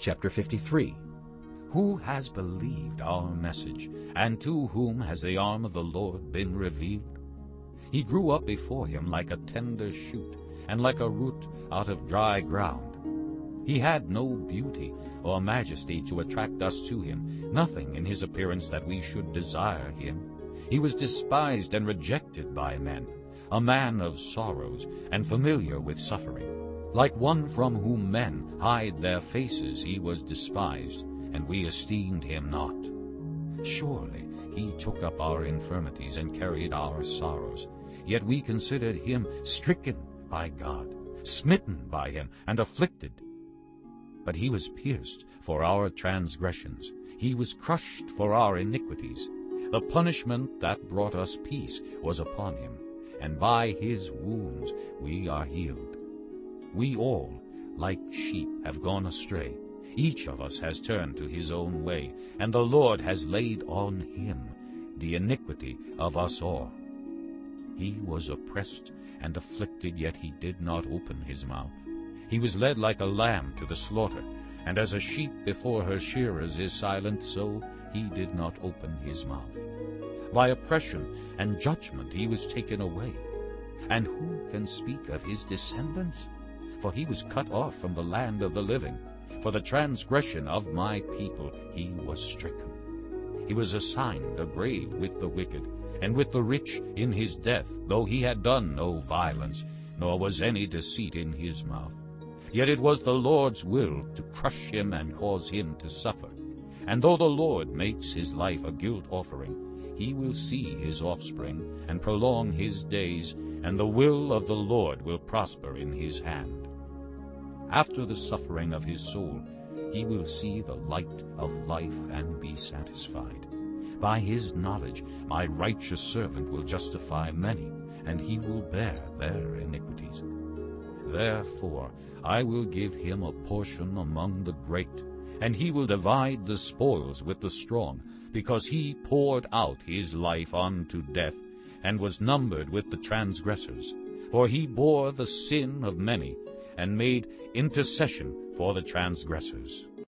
Chapter 53 Who has believed our message, and to whom has the arm of the Lord been revealed? He grew up before him like a tender shoot, and like a root out of dry ground. He had no beauty or majesty to attract us to him, nothing in his appearance that we should desire him. He was despised and rejected by men, a man of sorrows and familiar with suffering. Like one from whom men hide their faces he was despised, and we esteemed him not. Surely he took up our infirmities and carried our sorrows. Yet we considered him stricken by God, smitten by him, and afflicted. But he was pierced for our transgressions. He was crushed for our iniquities. The punishment that brought us peace was upon him, and by his wounds we are healed. We all, like sheep, have gone astray. Each of us has turned to his own way, and the Lord has laid on him the iniquity of us all. He was oppressed and afflicted, yet he did not open his mouth. He was led like a lamb to the slaughter, and as a sheep before her shearers is silent, so he did not open his mouth. By oppression and judgment he was taken away. And who can speak of his descendants? For he was cut off from the land of the living. For the transgression of my people he was stricken. He was assigned a grave with the wicked, and with the rich in his death, though he had done no violence, nor was any deceit in his mouth. Yet it was the Lord's will to crush him and cause him to suffer. And though the Lord makes his life a guilt offering, he will see his offspring and prolong his days, and the will of the Lord will prosper in his hand. After the suffering of his soul, he will see the light of life and be satisfied. By his knowledge my righteous servant will justify many, and he will bear their iniquities. Therefore I will give him a portion among the great, and he will divide the spoils with the strong, because he poured out his life unto death, and was numbered with the transgressors. For he bore the sin of many, and made intercession for the transgressors.